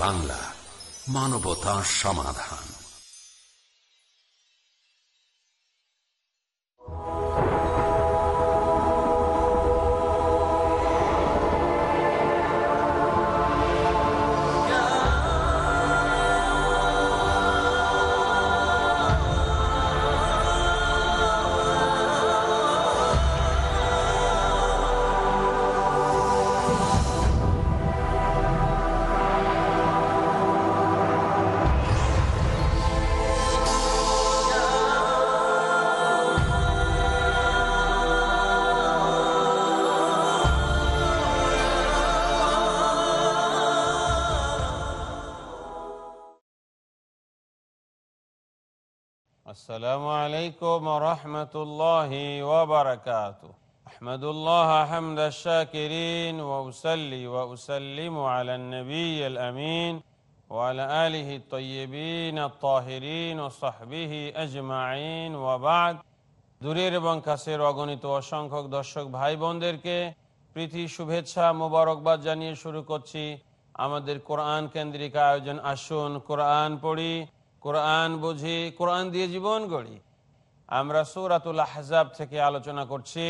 বাংলা মানবতা সমাধান। السلام عليكم ورحمة الله وبركاته أحمد الله حمد الشاكرين وأسلي وأسلم على النبي الأمين وعلى آله الطيبين الطاهرين وصحبه أجمعين وبعد দূরের এবং কাছের অগণিত অসংখ্যক দর্শক ভাই বোনদেরকে প্রীতি শুভেচ্ছা মোবারকবাদ জানিয়ে শুরু করছি আমাদের কোরআন কেন্দ্রিক আয়োজন আসুন কোরআন পড়ি কোরআন বুঝি, কোরআন দিয়ে জীবন গড়ি। আমরা সুরাতুল আহজাব থেকে আলোচনা করছি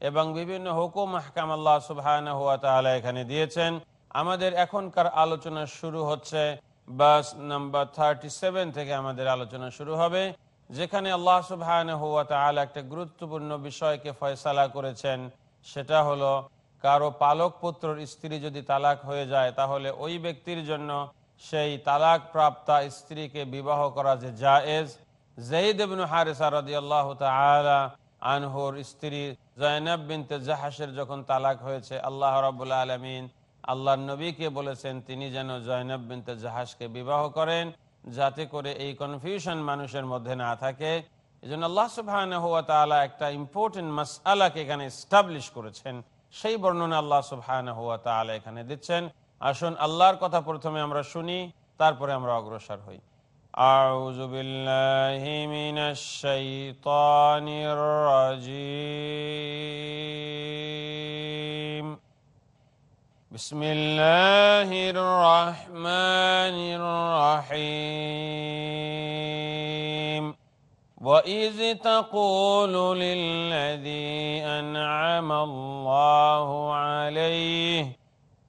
এবং বিভিন্ন হুকুম হাকাম আল্লাহ সুবহান হুয়া তাআলা এখানে দিয়েছেন। আমাদের এখনকার আলোচনা শুরু হচ্ছে, বাস নাম্বার থার্টি সেভেন থেকে আমাদের আলোচনা শুরু হবে, যেখানে আল্লাহ সুবহান হুয়া তাআলা একটা গুরুত্বপূর্ণ বিষয়কে ফয়সালা করেছেন। সেটা হলো, কারও পালক পুত্রর স্ত্রী যদি তালাক হয়ে যায়, তাহলে ওই ব্যক্তির জন্য সেই তালাক প্রাপ্তা স্ত্রীকে বিবাহ করা যে জায়েজ। জঈদ ইবনে হারিসা রাদিয়াল্লাহু তাআলা আনহুর স্ত্রী জয়নাব বিনতে জাহাসের যখন তালাক হয়েছে, আল্লাহ রাব্বুল আলামিন আল্লাহর নবীকে বলেছেন, তিনি যেন জয়নাব বিনতে জাহাসকে বিবাহ করেন, যাতে করে এই কনফিউশন মানুষের মধ্যে না থাকে। এই জন্য আল্লাহ তাআলা একটা ইম্পর্টেন্ট মাসআলাকে এখানে এস্টাবলিশ করেছেন। সেই বর্ণনা আল্লাহ সুবহানাহু ওয়া তাআলা এখানে দিচ্ছেন। আসুন আল্লাহর কথা প্রথমে আমরা শুনি তারপরে আমরা অগ্রসর হই أعوذ بالله من الشيطان الرجيم بسم الله الرحمن الرحيم وإذ تقول للذي أنعم الله عليه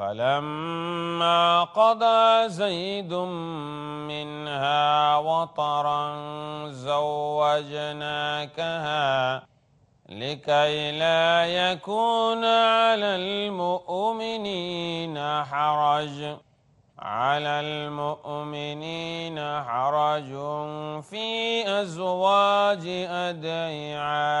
فلما قضى زيد منها وطرا زوجناكها لكي لا يكون على المؤمنين حرج. على المؤمنين حرج في أزواج أدعيائهم.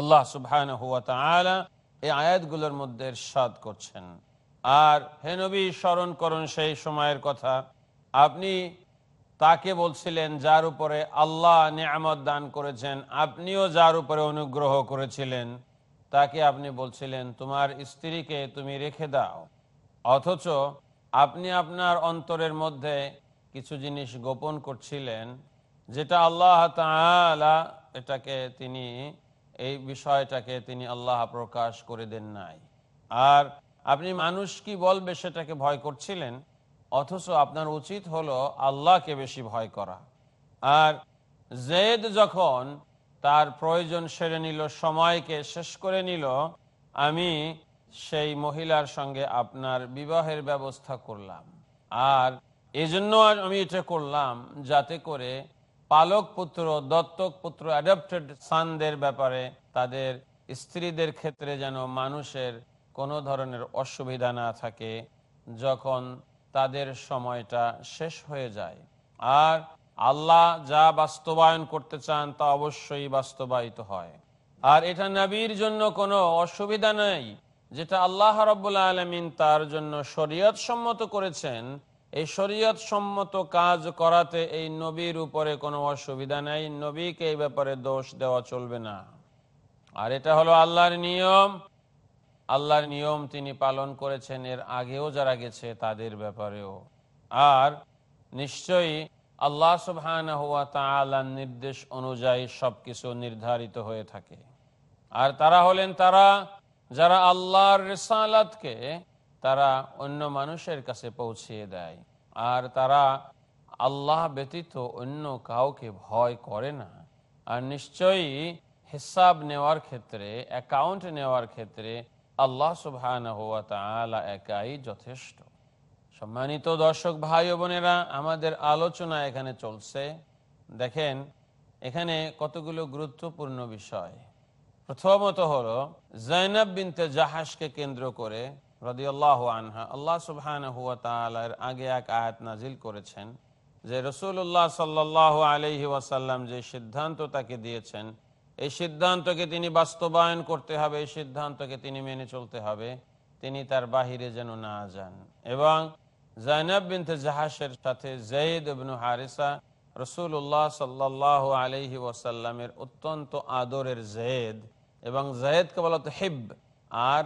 আল্লাহ সুবহানাহু ওয়া তাআলা এই আয়াতগুলোর মধ্যে ইরশাদ করছেন। আর হে নবী, স্মরণ করুন সেই সময়ের কথা। আপনি তাকে বলছিলেন যার উপরে আল্লাহ নিয়ামত দান করেছেন, আপনিও যার উপরে অনুগ্রহ করেছিলেন, তাকে আপনি বলছিলেন, তোমার স্ত্রীকে তুমি রেখে দাও। অথচ আপনি আপনার অন্তরের মধ্যে কিছু জিনিস গোপন করছিলেন, যেটা আল্লাহ এটাকে তিনি এই বিষয়টাকে তিনি আল্লাহ প্রকাশ করে দেন নাই। আর আপনি মানুষ কি বলবে সেটাকে ভয় করছিলেন? অথচ আপনার উচিত হলো আল্লাহকে বেশি ভয় করা। আর জেদ যখন তার প্রয়োজন সেরে নিল, সময়কে শেষ করে নিল, আমি সেই মহিলার সঙ্গে আপনার বিবাহের ব্যবস্থা করলাম। আর এজন্য আমি এটা করলাম যাতে করে পালক পুত্র, দত্তক পুত্র অ্যাডাপ্টেড সানদের ব্যাপারে তাদের স্ত্রীদের ক্ষেত্রে যেন মানুষের কোনো ধরনের অসুবিধা না থাকে যখন তাদের সময়টা শেষ হয়ে যায়। আর আল্লাহ যা বাস্তবায়ন করতে চান তা অবশ্যই বাস্তবায়িত হয়। আর এটা নবীর জন্য কোনো অসুবিধা নেই, যেটা আল্লাহ রব্বুল্লা আলমিন তার জন্য শরীয়ত সম্মত করেছেন। এই শরীয়ত সম্মত কাজ করাতে এই নবীর উপরে কোনো অসুবিধা নেই। নবীকে এই ব্যাপারে দোষ দেওয়া চলবে না। আর এটা হলো আল্লাহর নিয়ম। আল্লাহর নিয়ম তিনি পালন করেছেন এর আগেও যারা গেছে তাদের ব্যাপারেও। আর নিশ্চয়ই আল্লাহ সুবহান হুয়া তাআলার নির্দেশ অনুযায়ী সবকিছু নির্ধারিত হয়ে থাকে। আর তারা হলেন তারা যারা আল্লাহর রেসালাতকে তারা অন্য মানুষের কাছে পৌঁছিয়ে দেয়। আর তারা আল্লাহ ব্যতীত অন্য কাউকে ভয় করে না। আর নিশ্চয়ই হিসাব নেওয়ার ক্ষেত্রে অ্যাকাউন্ট নেওয়ার ক্ষেত্রে আল্লাহ সুবহান হুয়া তাআলা একাই যথেষ্ট। সম্মানিত দর্শক ভাই বোনেরা, আমাদের আলোচনা এখানে চলছে। দেখেন, এখানে কতগুলো গুরুত্বপূর্ণ বিষয়। প্রথমত হলো, জৈনব বিনতে জাহাজকে কেন্দ্র করে রদিয়াল্লাহ আনহা, আল্লাহ সুবহান আগে এক আয়াত নাজিল করেছেন যে রসুল্লাহ সাল্লাহ আলহি ওয়াসাল্লাম যে সিদ্ধান্ত তাকে দিয়েছেন, এই সিদ্ধান্তকে তিনি বাস্তবায়ন করতে হবে, এই সিদ্ধান্তকে তিনি মেনে চলতে হবে, তিনি তার বাহিরে যেন না যান। এবং জাইনাব বিনতে জাহাসের সাথে জৈদ ইবনু হারিসা রসুল্লাহ সাল্লাহ আলহি ওয়াসাল্লামের অত্যন্ত আদরের জেদ এবং জয়েদকে বলা তো হিব আর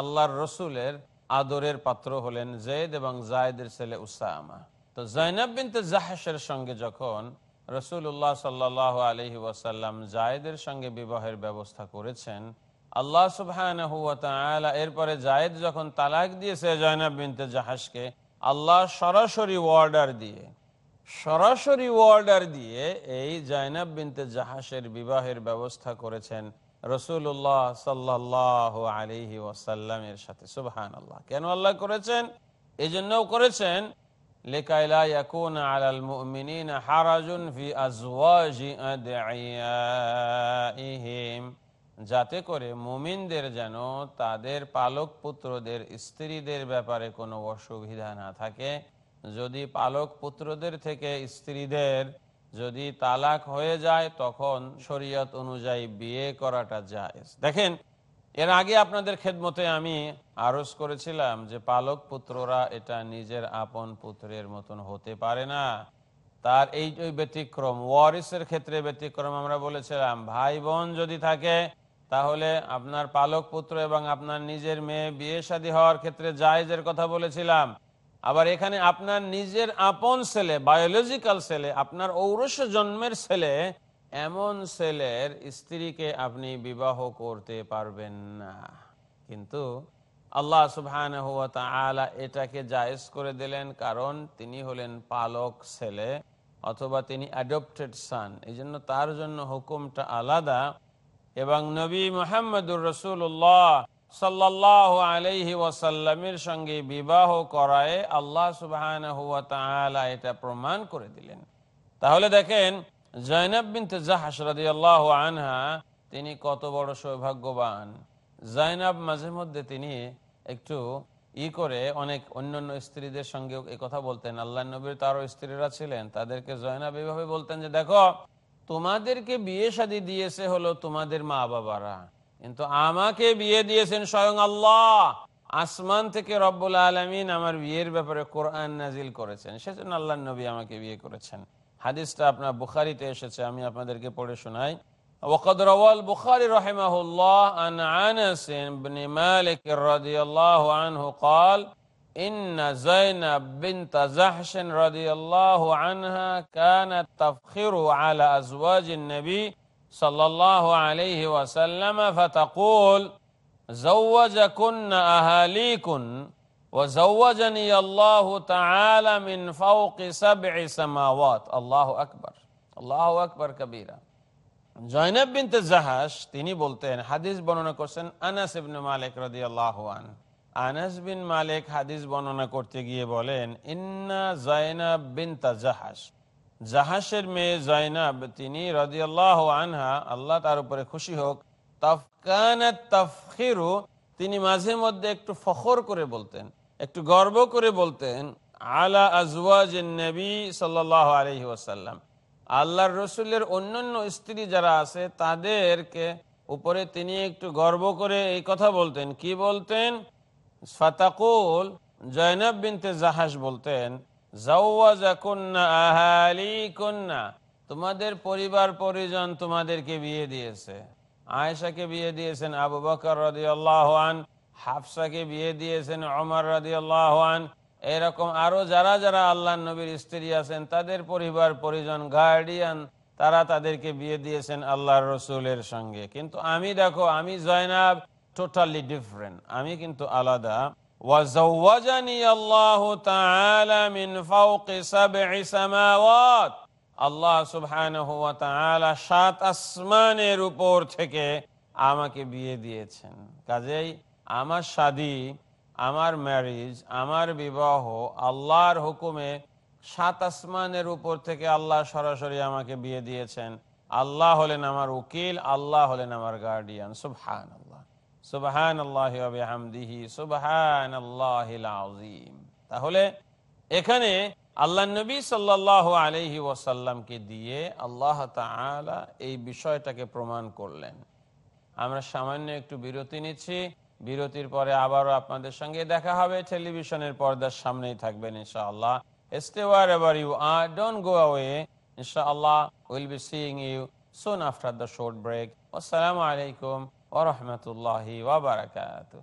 আল্লাহর রসুলের আদরের পাত্র হলেন জেদ এবং জায়দের ছেলে উসামা। তো জৈনব বিনতে জাহাসের সঙ্গে যখন রসুল্লাহ সাল্লাহ আলহি ওয়াসাল্লাম জায়েদের সঙ্গে বিবাহের ব্যবস্থা করেছেন, আল্লাহ সুবাহ এরপরে জায়েদ যখন তালাক দিয়েছে জয়নাব বিনতে জাহাজকে আল্লাহ সরাসরি ওয়ার্ডার দিয়ে, সরাসরি ওয়ার্ডার দিয়ে এই জয়নাব বিনতে জাহাসের বিবাহের ব্যবস্থা করেছেন। রসুল্লাহ সাল্লাহ আলিহি ওয়াসাল্লামের সাথে সুবহান আল্লাহ কেন আল্লাহ করেছেন? এই জন্যও করেছেন যাতে করে মুমিনদের যেন তাদের পালক পুত্রদের, স্ত্রীদের ব্যাপারে কোনো অসুবিধা না থাকে। যদি পালক পুত্রদের থেকে স্ত্রীদের যদি তালাক হয়ে যায়, তখন শরীয়ত অনুযায়ী বিয়ে করাটা যায় দেখেন, এর আগে আপনাদের খেদমতে আমি আরজ করেছিলাম যে পালক পুত্ররা এটা নিজের আপন পুত্রের মতন হতে পারে না। তার এই ব্যতিক্রম, ওয়ারিসের ক্ষেত্রে ব্যতিক্রম আমরা বলেছিলাম ভাই বোন যদি থাকে, তাহলে আপনার পালক পুত্র এবং আপনার নিজের মেয়ে বিয়ে শাদী হওয়ার ক্ষেত্রে জায়েজের কথা বলেছিলাম। আবার এখানে আপনার নিজের আপন ছেলে বায়োলজিক্যাল ছেলে, আপনার ঔরস জন্মের ছেলে, এমন ছেলের স্ত্রীকে আপনি বিবাহ করতে পারবেন না। কিন্তু আল্লাহ সুবহান এটাকে জায়েজ করে দিলেন কারণ তিনি হলেন পালক ছেলে অথবা তিনি অ্যাডপ্টেড সান এই জন্য তার জন্য হুকুমটা আলাদা। এবং নবী মোহাম্মদুর রসুল্লাহ সাল্লাহ ওয়াসাল্লামের সঙ্গে বিবাহ করায় আল্লাহ সুবাহান এটা প্রমাণ করে দিলেন। তাহলে দেখেন আনহা, তিনি কত বড় সৌভাগ্যবান। জৈনব মাঝে মধ্যে তিনি একটু ই করে অনেক অন্যান্য স্ত্রীদের সঙ্গে এই কথা বলতেন। আল্লাহ নবীর তারও স্ত্রীরা ছিলেন, তাদেরকে জয়নাব এইভাবে বলতেন যে, দেখো, তোমাদেরকে বিয়ে শাদী দিয়েছে হলো তোমাদের মা বাবারা কিন্তু আমাকে বিয়ে দিয়েছেন স্বয়ং আল্লাহ আসমান থেকে রব্বুল আলমিন আমার বিয়ের ব্যাপারে কোরআন নাজিল করেছেন সেজন্য আল্লাহ নবী আমাকে বিয়ে করেছেন হাদিসটা আপনার বুখারিতে এসেছে আমি আপনাদেরকে পড়ে শোনাই وقد روى البخاري رحمه الله عن انس بن مالك رضي الله عنه قال إن زينب بنت جحش رضي الله عنها كانت تفخر على أزواج النبي صلى الله عليه وسلم فتقول زوجكن أهاليكن وزوجني الله تعالى من فوق سبع سماوات الله أكبر الله أكبر كبيرا জয়নব বিনতে জাহাস তিনি বলতেন হাদিস বর্ণনা করছেন আনাস ইবনে মালিক রাদিয়াল্লাহু আন আনাস বিন মালিক হাদিস বর্ণনা করতে গিয়ে বলেন ইন্না জয়নাব বিনতা জাহাস জাহাসের মেয়ে জয়নাব তিনি আনহা, আল্লাহ তার উপরে খুশি হোক। তাফখিরু, তিনি মাঝে মধ্যে একটু ফখর করে বলতেন, একটু গর্ব করে বলতেন, আলা আজওয়াজ নবী সাল্লাল্লাহু আলাইহি ওয়াসাল্লাম। আল্লাহর রসুলের অন্যান্য স্ত্রী যারা আছে, তাদেরকে উপরে তিনি একটু গর্ব করে এই কথা বলতেন। কি বলতেন? ফাতাকুল জয়নাব বিনতে জাহাস বলতেন তোমাদের পরিবার পরিজন তোমাদেরকে বিয়ে দিয়েছে। আয়েশাকে বিয়ে দিয়েছেন আবু বকর রাদিয়াল্লাহু আন, হাফসাকে বিয়ে দিয়েছেন ওমর রাদিয়াল্লাহু আন। এরকম আরও যারা যারা আল্লাহ নবীর স্ত্রী আছেন, তাদের পরিবার পরিজন গার্ডিয়ান তারা তাদেরকে বিয়ে দিয়েছেন আল্লাহর রসুলের সঙ্গে। কিন্তু আমি দেখো, আমি জয়নাব টোটালি ডিফারেন্ট আমি কিন্তু আলাদা। ওয়াজাওয়াজানি আল্লাহ তাআলা মিন ফাওকি সাব'i সামাওয়াত আল্লাহ সুবহানাহু ওয়া তাআলা সাত আসমানের উপর থেকে আমাকে বিয়ে দিয়েছেন। কাজেই আমার শাদী, আমার ম্যারিজ আমার বিবাহ আল্লাহর হুকুমে সাত আসমানের উপর থেকে আল্লাহ সরাসরি আমাকে বিয়ে দিয়েছেন। আল্লাহ হলেন আমার উকিল, আল্লাহ হলেন আমার গার্ডিয়ান সুবহান আল্লাহ তাহলে এখানে আল্লাহ নবী সাল্লাহ আলহি ওয়াসাল্লামকে দিয়ে আল্লাহ এই বিষয়টাকে প্রমাণ করলেন আমরা সামান্য একটু বিরতি নিচ্ছি বিরতির পরে আবারও আপনাদের সঙ্গে দেখা হবে টেলিভিশনের পর্দার সামনেই থাকবেন ইনশাআল্লাহ Stay wherever you are. Don't go away. Inshallah, we'll be seeing you soon after the short break. Wassalamu alaikum ورحمة الله وبركاته.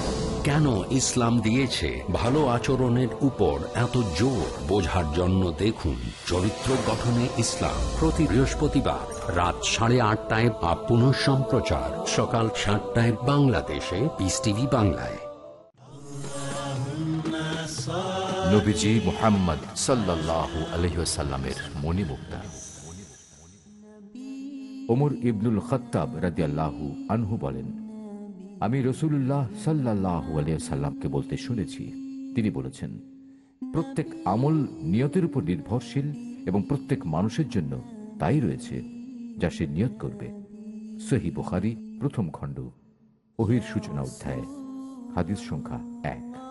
কেন ইসলাম দিয়েছে ভালো আচরণের উপর এত জোর? বোঝার জন্য দেখুন চরিত্র গঠনে ইসলাম প্রতি বৃহস্পতিবার রাত সাড়ে আটটায় বা পুনঃ সম্প্রচার। সকাল সাতটায় বাংলাদেশে পিস টিভি বাংলায়। নবীজি মোহাম্মদ সাল্লাল্লাহু আলহিসাল্লামের মণিমুক্তা। ওমর ইবনুল খত্তাব রাদিয়াল্লাহু আনহু বলেন আমি রসুল্লাহ সাল্লাহ সাল্লামকে বলতে শুনেছি। তিনি বলেছেন, প্রত্যেক আমল নিয়তের উপর নির্ভরশীল এবং প্রত্যেক মানুষের জন্য তাই রয়েছে যা সে নিয়ত করবে। সহি বুখারি প্রথম খণ্ড ওহির সূচনা অধ্যায়, হাদিস সংখ্যা এক।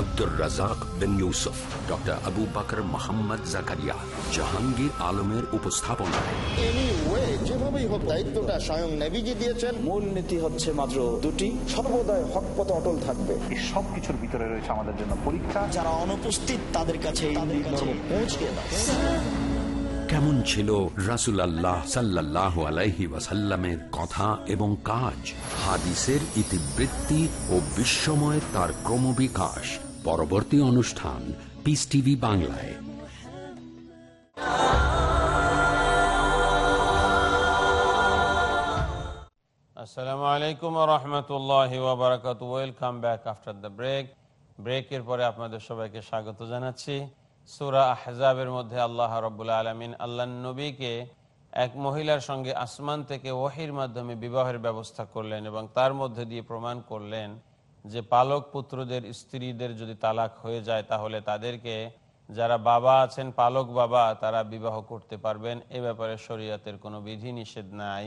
আব্দুর রাজাক বিন ইউসুফ ডক্টর আবু বকর মোহাম্মদ জাকারিয়া জাহাঙ্গীর আলমের উপস্থাপনায়। যেভাবেই হোক দায়িত্বটা স্বয়ং নেভিজি দিয়েছেন। মূল নীতি হচ্ছে মাত্র দুটি সর্বদাই হক পথে অটল থাকবে। এই সব কিছুর ভিতরে রয়েছে আমাদের জন্য পরীক্ষা। যারা অনুপস্থিত তাদের কাছে এই মর্ম দাও কেমন ছিল রাসুল আল্লাহ সাল্লাহ আলাইহি ওয়াসাল্লামের কথা এবং কাজ? হাদিসের ইতিবৃত্তি ও বিশ্বময় তার ক্রমবিকাশ। পরবর্তী অনুষ্ঠান পিস টিভি বাংলায়। আসসালামু আলাইকুম রহমতুল্লাহ ওবরাকাত welcome back after the break ব্রেকের পরে আপনাদের সবাইকে স্বাগত জানাচ্ছি। সুরা আহজাবের মধ্যে আল্লাহ রবুল্লা আলমিন আল্লাহ নবীকে এক মহিলার সঙ্গে আসমান থেকে ওহির মাধ্যমে বিবাহের ব্যবস্থা করলেন এবং তার মধ্যে দিয়ে প্রমাণ করলেন যে পালক পুত্রদের, স্ত্রীদের যদি তালাক হয়ে যায়, তাহলে তাদেরকে যারা বাবা আছেন, পালক বাবা, তারা বিবাহ করতে পারবেন। এ ব্যাপারে শরীয়তের কোনো বিধি নিষেধ নাই।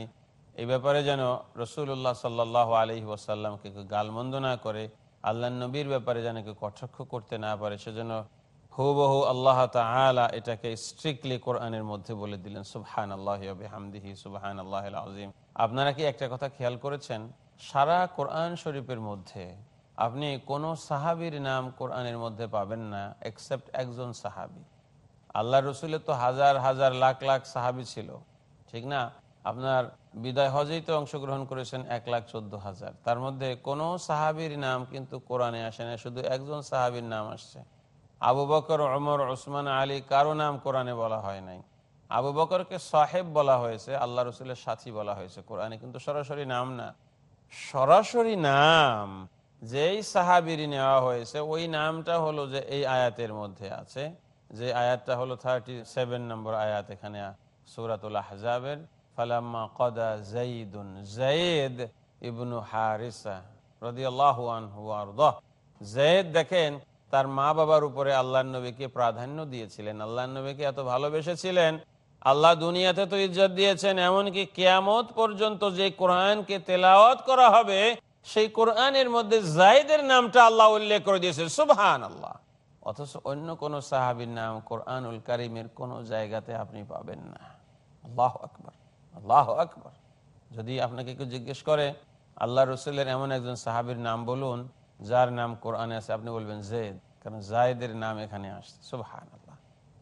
এই ব্যাপারে যেন রসুল্লাহ সাল্লাহ আলহি ওয়াসাল্লামকে গালমন্দ না করে আল্লাহ নবীর ব্যাপারে যেন কেউ কটাক্ষ করতে না পারে, সেজন্য হুবহু আল্লাহ তালা এটাকে স্ট্রিক্টলি কোরআনের মধ্যে বলে দিলেন সুবহান আল্লাহ হামদিহি সুবহান আল্লাহ আজিম আপনারা কি একটা কথা খেয়াল করেছেন? সারা কোরআন শরীফের মধ্যে আপনি কোনো সাহাবির নাম কোরআনের মধ্যে পাবেন না এক্সেপ্ট একজন সাহাবি। আল্লাহ রসুলের তো হাজার হাজার, লাখ লাখ সাহাবি ছিল। ঠিক না? আপনার বিদায় হজেই তো অংশগ্রহণ করেছেন এক লাখ চোদ্দ হাজার। তার মধ্যে কোনো সাহাবির নাম কিন্তু কোরআনে আসে না, শুধু একজন সাহাবির নাম আসছে। আবু বকর অমর ওসমান, আলী কারও নাম কোরআনে বলা হয় নাই। আবু বকরকে সাহেব বলা হয়েছে, আল্লাহ রসুলের সাথী বলা হয়েছে কোরআনে, কিন্তু সরাসরি নাম না। সরাসরি নাম যেই সাহাবির নেওয়া হয়েছে, ওই নামটা হলো যে এই আয়াতের মধ্যে আছে। যে আয়াতটা হলো থার্টি সেভেন নম্বর আয়াত এখানে, সুরাতুল আহজাবের, ফালাম্মা কদা জাইদুন জাইদ ইবনু হারিসা আনহু আরদাহ। জাইদ দেখেন, তার মা বাবার উপরে আল্লাহ নবীকে প্রাধান্য দিয়েছিলেন। আল্লাহ নবীকে এত ভালোবেসেছিলেন আল্লাহ দুনিয়াতে তো ইজ্জত দিয়েছেন, এমনকি কেয়ামত পর্যন্ত যে কোরআনকে তেলাওয়াত করা হবে, সেই কোরআনের মধ্যে জাইদের নামটা আল্লাহ উল্লেখ করে দিয়েছে সুবহান আল্লাহ অথচ অন্য কোন সাহাবির নাম কোরআনুল কারিমের কোন জায়গাতে আপনি পাবেন না। আল্লাহ আকবর আল্লাহ আকবর। যদি আপনাকে কেউ জিজ্ঞেস করে, আল্লাহ রসুলের এমন একজন সাহাবির নাম বলুন, যার নাম কোরআনে আছে, আপনি বলবেন জেদ, কারণ জায়দের নাম এখানে আসছে সুবহান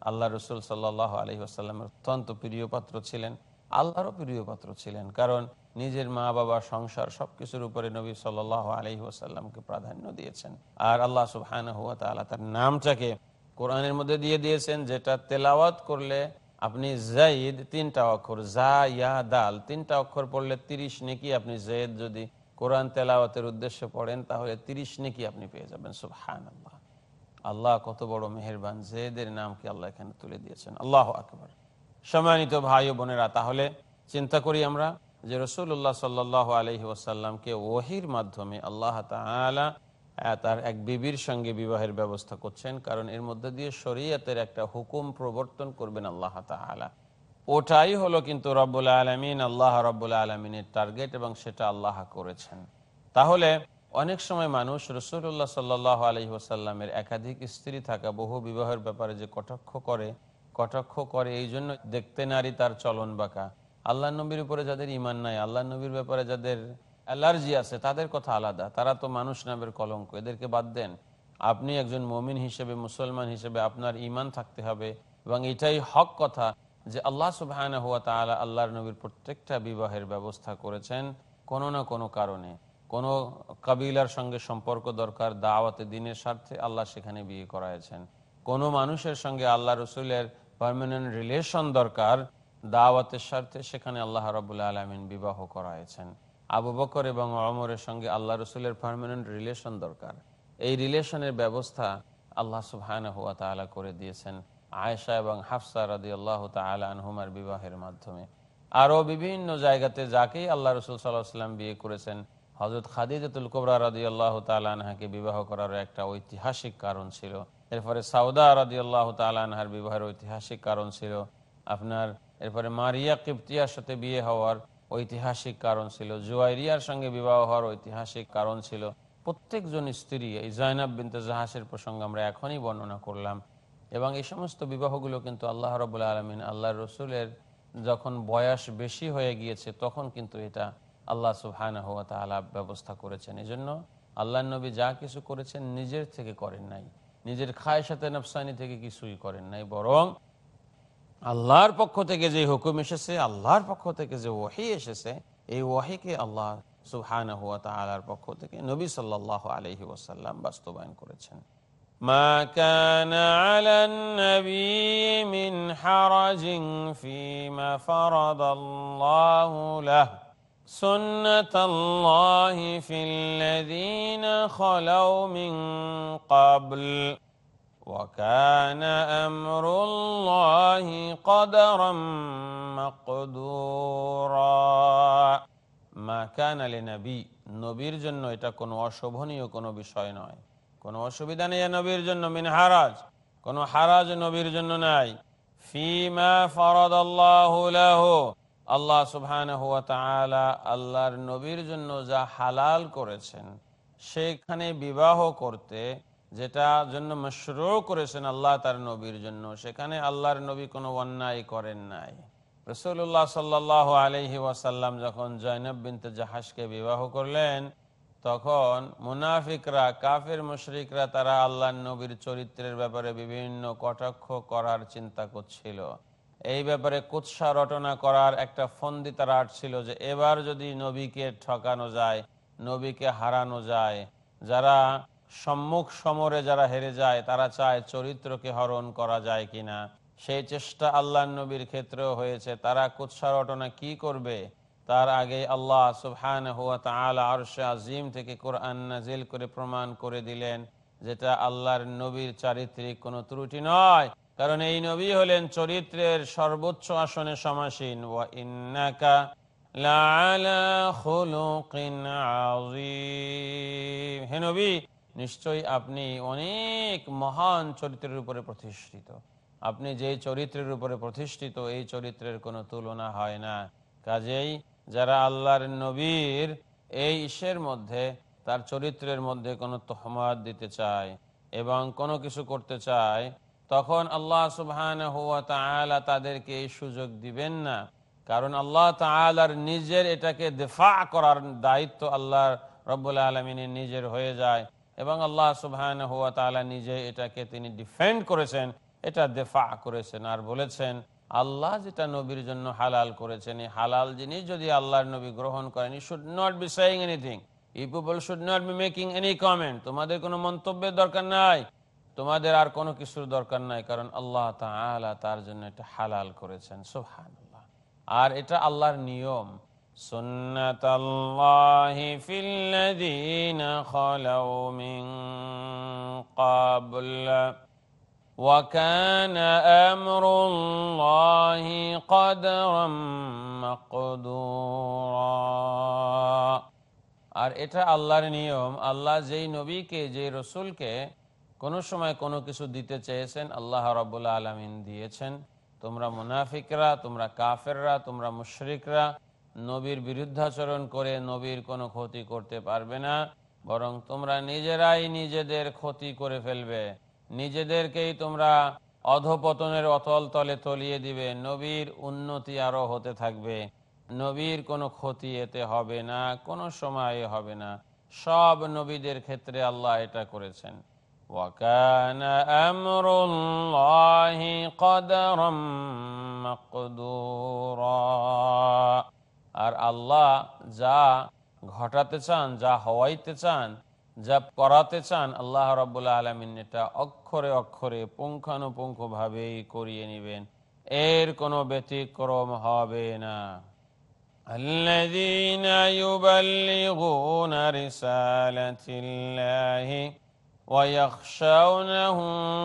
আল্লাহ রসুল সাল্লাহ আলহি আসাল্লামের অত্যন্ত প্রিয় পাত্র ছিলেন, আল্লাহরও প্রিয় পাত্র ছিলেন। কারণ নিজের মা, বাবা, সংসার সবকিছুর উপরে নবী সাল আলহি আসাল্লামকে প্রাধান্য দিয়েছেন। আর আল্লাহ সুবহান হুয়া তালা তার নামটাকে কোরআনের মধ্যে দিয়ে দিয়েছেন, যেটা তেলাওয়াত করলে আপনি জাইদ তিনটা অক্ষর জা ইয়া, দাল তিনটা অক্ষর পড়লে তিরিশ নেকি আপনি জাইদ যদি কোরআন তেলাওয়াতের উদ্দেশ্যে পড়েন, তাহলে তিরিশ নেকি আপনি পেয়ে যাবেন সুবহান আল্লাহ আল্লাহ কত বড় মেহেরবান জেদের নামকে আল্লাহ এখানে তুলে দিয়েছেন। আল্লাহ আকবর। সম্মানিত ভাই ও বোনেরা, তাহলে চিন্তা করি আমরা যে রসুল্লাহ সাল্লাহ আলহি ওসাল্লামকে ওহির মাধ্যমে আল্লাহ তার এক বিবির সঙ্গে বিবাহের ব্যবস্থা করছেন। কারণ এর মধ্যে দিয়ে শরীয়তের একটা হুকুম প্রবর্তন করবেন আল্লাহ তালা ওটাই হলো কিন্তু রব্বুল আলমিন, আল্লাহ রব্বুল আলমিনের টার্গেট এবং সেটা আল্লাহ করেছেন। তাহলে অনেক সময় মানুষ রসুল্লাহ সাল্লাহ আলহি ওসাল্লামের একাধিক স্ত্রী থাকা বহু বিবাহের ব্যাপারে যে কটাক্ষ করে কটাক্ষ করে, এই জন্য দেখতে নারী তার চলন বাঁকা। আল্লাহ নবীর উপরে যাদের ইমান নাই আল্লাহ নবীর ব্যাপারে যাদের অ্যালার্জি আছে, তাদের কথা আলাদা। তারা তো মানুষ নামের কলঙ্ক, এদেরকে বাদ দেন। আপনি একজন মমিন হিসেবে, মুসলমান হিসেবে আপনার ইমান থাকতে হবে এবং এটাই হক কথা যে আল্লাহ সুবাহ আল্লাহর নবীর প্রত্যেকটা বিবাহের ব্যবস্থা করেছেন কোনো না কোনো কারণে। কোনো কাবিলার সঙ্গে সম্পর্ক দরকার, দাওয়াতে দিনের স্বার্থে আল্লাহ সেখানে বিয়ে করাইছেন কোনো মানুষের সঙ্গে আল্লাহ রসুলের পারমানেন্ট রিলেশন দরকার, দাওয়াতের স্বার্থে সেখানে আল্লাহ রবুল্লা আলমিন বিবাহ করাইছেন আবু বকর এবং অমরের সঙ্গে আল্লাহ রসুলের পারমানেন্ট রিলেশন দরকার। এই রিলেশনের ব্যবস্থা আল্লাহ সুবহান হুয়া তালা করে দিয়েছেন আয়েশা এবং হাফসা রাদি আল্লাহ আনহুমার বিবাহের মাধ্যমে। আরও বিভিন্ন জায়গাতে যাকেই আল্লাহ রসুল সাল্লাহ সাল্লাম বিয়ে করেছেন হজরত খাদিজাতুল কোবরা রাদি আল্লাহ তালানহাকে বিবাহ করার একটা ঐতিহাসিক কারণ ছিল। এরপরে সাউদা রাদি আল্লাহ তালানহার বিবাহের ঐতিহাসিক কারণ ছিল। আপনার এরপরে মারিয়া কিপ্তিয়ার সাথে বিয়ে হওয়ার ঐতিহাসিক কারণ ছিল। জুয়াইরিয়ার সঙ্গে বিবাহ হওয়ার ঐতিহাসিক কারণ ছিল। প্রত্যেকজন স্ত্রী, এই জয়নাব বিনতে জাহাসের প্রসঙ্গ আমরা এখনই বর্ণনা করলাম। এবং এই সমস্ত বিবাহগুলো কিন্তু আল্লাহ রবুল্লা আলমিন আল্লাহ রসুলের যখন বয়স বেশি হয়ে গিয়েছে, তখন কিন্তু এটা আল্লাহ সুহান হুয়া তালা ব্যবস্থা করেছেন এই জন্য আল্লাহ নবী যা কিছু করেছেন নিজের থেকে করেন নাই নিজের খায় সাথে নফসানি থেকে কিছুই করেন নাই বরং আল্লাহর পক্ষ থেকে যে হুকুম এসেছে আল্লাহর পক্ষ থেকে যে ওয়াহি এসেছে এই ওয়াহিকে আল্লাহ সুহান হুয়া তালার পক্ষ থেকে নবী সাল্লাহ আলহি ওসাল্লাম বাস্তবায়ন করেছেন ما كان على النبي من حرج فيما فرض الله له سنة الله في الذين خلوا من قبل وكان أمر الله قدرا مقدورا মা কান আলী নবী নবীর জন্য এটা কোনো অশোভনীয় কোনো বিষয় নয় কোনো অসুবিধা নেই নবীর জন্য মিন হারাজ কোনো হারাজ নবীর জন্য নাই ফিমা ফরদ আল্লাহ আল্লাহ তাআলা আল্লাহর নবীর জন্য যা হালাল করেছেন, সেখানে বিবাহ করতে যেটা জন্য মশরু করেছেন আল্লাহ তার নবীর জন্য, সেখানে আল্লাহর নবী কোনো অন্যায় করেন নাই। রসুল্লাহ সাল্লাহ আলহি ওয়াসাল্লাম যখন জৈনব বিনতে জাহাজকে বিবাহ করলেন, তখন মুনাফিকরা, কাফের মুশরিকরা তারা আল্লাহ নবীর চরিত্রের ব্যাপারে বিভিন্ন কটাক্ষ করার চিন্তা করছিল। এই ব্যাপারে কুৎসা রটনা করার একটা ফন্দি তারা আটছিল যে এবার যদি নবীকে ঠকানো যায়, নবীকে হারানো যায়, যারা সম্মুখ সমরে যারা হেরে যায়, তারা চায় চরিত্রকে হরণ করা যায় কিনা। সেই চেষ্টা আল্লাহ নবীর ক্ষেত্রেও হয়েছে। তারা কুৎসা রটনা কি করবে? তার আগে আল্লাহ সুবহান হুয়া তালা আরশে আজিম থেকে কোরআন নাজিল করে প্রমাণ করে দিলেন, যেটা আল্লাহর নবীর চারিত্রিক কোনো ত্রুটি নয়। কারণ এই নবী হলেন চরিত্রের সর্বোচ্চ আসনে সমাসীন। ওয়া ইন্নাকা নিশ্চয়ই আপনি অনেক মহান চরিত্রের উপরে প্রতিষ্ঠিত। আপনি যে চরিত্রের উপরে প্রতিষ্ঠিত, এই চরিত্রের কোনো তুলনা হয় না। কাজেই যারা আল্লাহর নবীর এই ইসের মধ্যে, তার চরিত্রের মধ্যে কোনো তহমাত দিতে চায় এবং কোনো কিছু করতে চায় তখন আল্লাহ সুবহান হুয়া তাদেরকে এই সুযোগ দিবেন না। কারণ আল্লাহ তাআলার নিজের এটাকে দেফা করার দায়িত্ব আল্লাহ রব্বুল আলমিনের নিজের হয়ে যায় এবং আল্লাহ সুবহান হুয়া তাআলা নিজে এটাকে তিনি ডিফেন্ড করেছেন, এটা দেফা করেছেন আর বলেছেন, আল্লাহ যেটা নবীর জন্য হালাল করেছেন, এই হালাল জিনিস যদি আল্লাহর নবী গ্রহণ করেন he should not be saying anything he people should not be making any comment তোমাদের কোনো মন্তব্যের দরকার নাই। তোমাদের আর কোনো কিছুর দরকার নাই কারণ আল্লাহ তাআলা তার জন্য এটা হালাল করেছেন সুবহানাল্লাহ আর এটা আল্লাহর নিয়ম সুন্নাতাল্লাহি ফিল্লাযীনা খালাউ মিন ক্বাবল وكان أمر الله قدرا مقدورا আর এটা আল্লাহর নিয়ম আল্লাহ যেই নবীকে যেই রসুলকে কোনো সময় কোনো কিছু দিতে চেয়েছেন, আল্লাহ রবুল্লা আলমিন দিয়েছেন। তোমরা মুনাফিকরা, তোমরা কাফেররা, তোমরা মুশরিকরা, নবীর বিরুদ্ধাচরণ করে নবীর কোনো ক্ষতি করতে পারবে না, বরং তোমরা নিজেরাই নিজেদের ক্ষতি করে ফেলবে। নিজেদেরকেই তোমরা অধপতনের অতল তলে তলিয়ে দিবে, নবীর উন্নতি আরও হতে থাকবে। নবীর কোনো ক্ষতি এতে হবে না, কোনো সময় হবে না। সব নবীদের ক্ষেত্রে আল্লাহ এটা করেছেন। وكان أمر الله قدرا مقدورا আর আল্লাহ যা ঘটাতে চান যা হওয়াইতে চান যা করাতে চান আল্লাহ রব্বুল্লা আলমিন এটা অক্ষরে অক্ষরে পুঙ্খানুপুঙ্খ ভাবেই করিয়ে নিবেন এর কোনো ব্যতিক্রম হবে না الذين يبلغون رسالة الله ويخشونه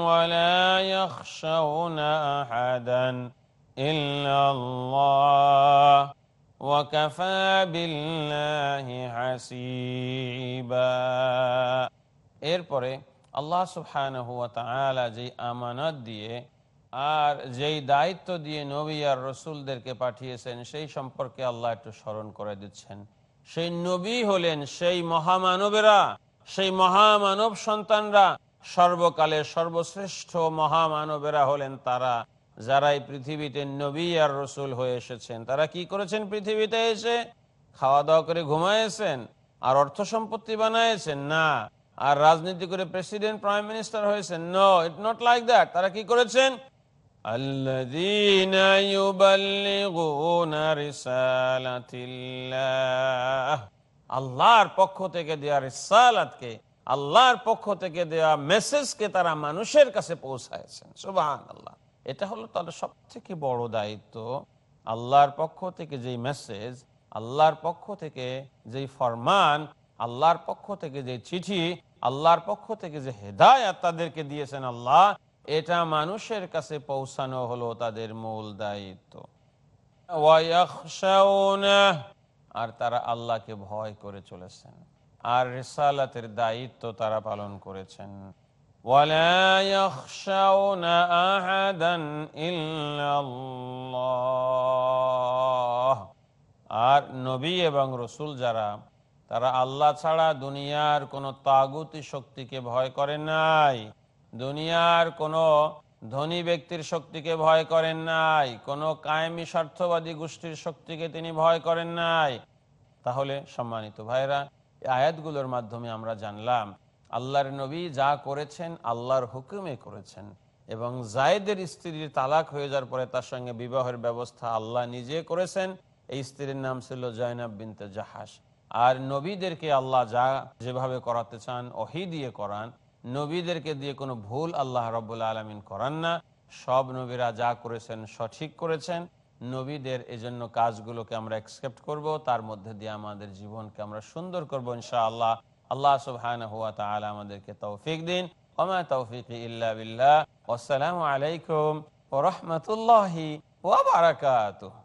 ولا يخشون أحدا إلا الله وكفى بالله حسيبا এরপরে আল্লাহ সুবহানাহু ওয়া তাআলা যে আমানত দিয়ে আর যেই দায়িত্ব দিয়ে নবী আর রসুলদেরকে পাঠিয়েছেন সেই সম্পর্কে আল্লাহ একটু স্মরণ করে দিচ্ছেন সেই নবী হলেন সেই মহামানবেরা সেই মহামানব সন্তানরা সর্বকালে সর্বশ্রেষ্ঠ মহামানবেরা হলেন তারা, যারা এই পৃথিবীতে নবী আর রসুল হয়ে এসেছেন। তারা কি করেছেন? পৃথিবীতে এসে খাওয়া দাওয়া করে ঘুমায়েছেন, আর অর্থ সম্পত্তি বানায়েছেন? না। আর রাজনীতি করে প্রেসিডেন্ট, প্রাইম মিনিস্টার হয়েছেন? No it not like that. তারা কি করেছেন? আল্লাহ আল্লাহর পক্ষ থেকে দেওয়া রিসালাতকে, আল্লাহর পক্ষ থেকে দেওয়া মেসেজকে তারা মানুষের কাছে পৌঁছায়ছেন। সুবাহান আল্লাহ এটা হলো তাদের সব থেকে বড় দায়িত্ব। আল্লাহর পক্ষ থেকে যে মেসেজ আল্লাহর পক্ষ থেকে যেই ফরমান, আল্লাহর পক্ষ থেকে যে চিঠি, আল্লাহর পক্ষ থেকে যে হেদায়াত তাদেরকে দিয়েছেন আল্লাহ, এটা মানুষের কাছে পৌঁছানো হলো তাদের মূল দায়িত্ব। আর তারা আল্লাহকে ভয় করে চলেছেন। আর রেসালাতের দায়িত্ব তারা পালন করেছেন। আর নবী এবং রসুল যারা, তারা আল্লাহ ছাড়া দুনিয়ার কোনো তাগুতি শক্তিকে ভয় করে নাই। দুনিয়ার কোনো ধনী ব্যক্তির শক্তিকে ভয় করেন নাই, কোনো কায়েমি স্বার্থবাদী গোষ্ঠীর শক্তিকে তিনি ভয় করেন নাই। তাহলে সম্মানিত ভাইরা আয়াতগুলোর মাধ্যমে আমরা জানলাম, আল্লাহর নবী যা করেছেন আল্লাহর হুকুমে করেছেন এবং জায়েদের স্ত্রীর তালাক হয়ে যাওয়ার পরে তার সঙ্গে বিবাহের ব্যবস্থা আল্লাহ নিজে করেছেন। এই স্ত্রীর নাম ছিল জয়নাব বিনতে জাহাস আর নবীদেরকে আল্লাহ যা যেভাবে করাতে চান, ওহি দিয়ে করান নবীদেরকে দিয়ে কোনো ভুল আল্লাহ রব্বুল্লা আলমিন করান না। সব নবীরা যা করেছেন, সঠিক করেছেন। নবীদের এজন্য কাজগুলোকে আমরা অ্যাকসেপ্ট করব, তার মধ্যে দিয়ে আমাদের জীবনকে আমরা সুন্দর করব ইনশাআল্লাহ। আল্লাহ সুবহানাহু ওয়া তাআলা আমাদেরকে তৌফিক দিন। ওমা তৌফিক ইল্লা বিল্লাহ। আসসালামু আলাইকুম ওয়া বারাকাতুহু।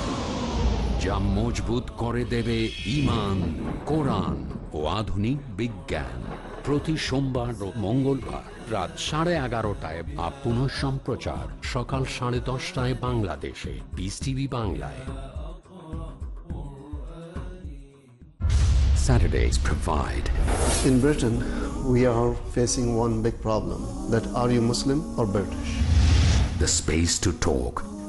যা মজবুত করে দেবে ইমান কোরআন ও আধুনিক বিজ্ঞান প্রতি সোমবার ও মঙ্গলবার রাত সাড়ে এগারোটায় বা পুনঃ সম্প্রচার সকাল সাড়ে দশটায় বাংলাদেশে বিস টিভি বাংলায় Saturdays provide In Britain, we are facing one big problem that are you Muslim or British? the space to talk